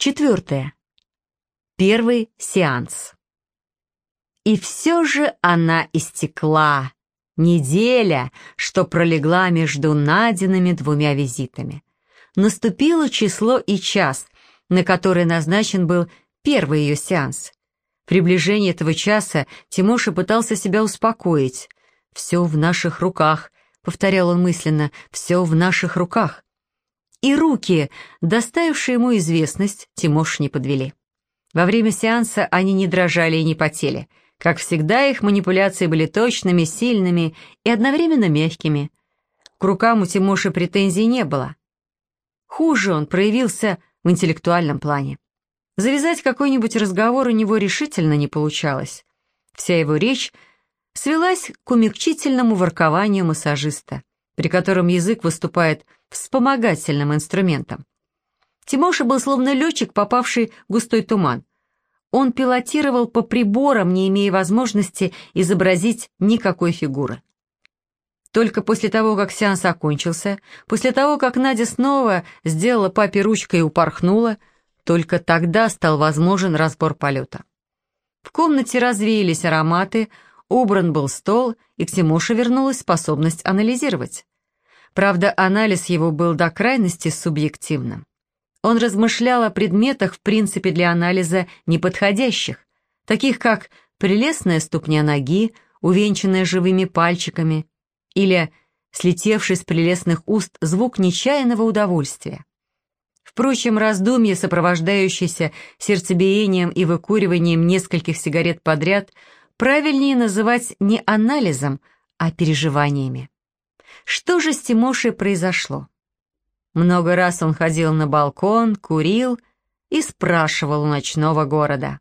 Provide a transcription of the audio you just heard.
Четвертое. Первый сеанс. И все же она истекла. Неделя, что пролегла между Надиными двумя визитами. Наступило число и час, на который назначен был первый ее сеанс. В приближении этого часа Тимоша пытался себя успокоить. «Все в наших руках», — повторял он мысленно, — «все в наших руках». И руки, доставившие ему известность, Тимош не подвели. Во время сеанса они не дрожали и не потели. Как всегда, их манипуляции были точными, сильными и одновременно мягкими. К рукам у Тимоши претензий не было. Хуже он проявился в интеллектуальном плане. Завязать какой-нибудь разговор у него решительно не получалось. Вся его речь свелась к умягчительному воркованию массажиста, при котором язык выступает вспомогательным инструментом. Тимоша был словно летчик, попавший в густой туман. Он пилотировал по приборам, не имея возможности изобразить никакой фигуры. Только после того, как сеанс окончился, после того, как Надя снова сделала папе ручкой и упорхнула, только тогда стал возможен разбор полета. В комнате развеялись ароматы, убран был стол, и к Тимоше вернулась способность анализировать. Правда, анализ его был до крайности субъективным. Он размышлял о предметах, в принципе, для анализа неподходящих, таких как прелестная ступня ноги, увенчанная живыми пальчиками, или слетевший с прелестных уст звук нечаянного удовольствия. Впрочем, раздумье, сопровождающееся сердцебиением и выкуриванием нескольких сигарет подряд, правильнее называть не анализом, а переживаниями. Что же с Тимошей произошло? Много раз он ходил на балкон, курил и спрашивал у ночного города.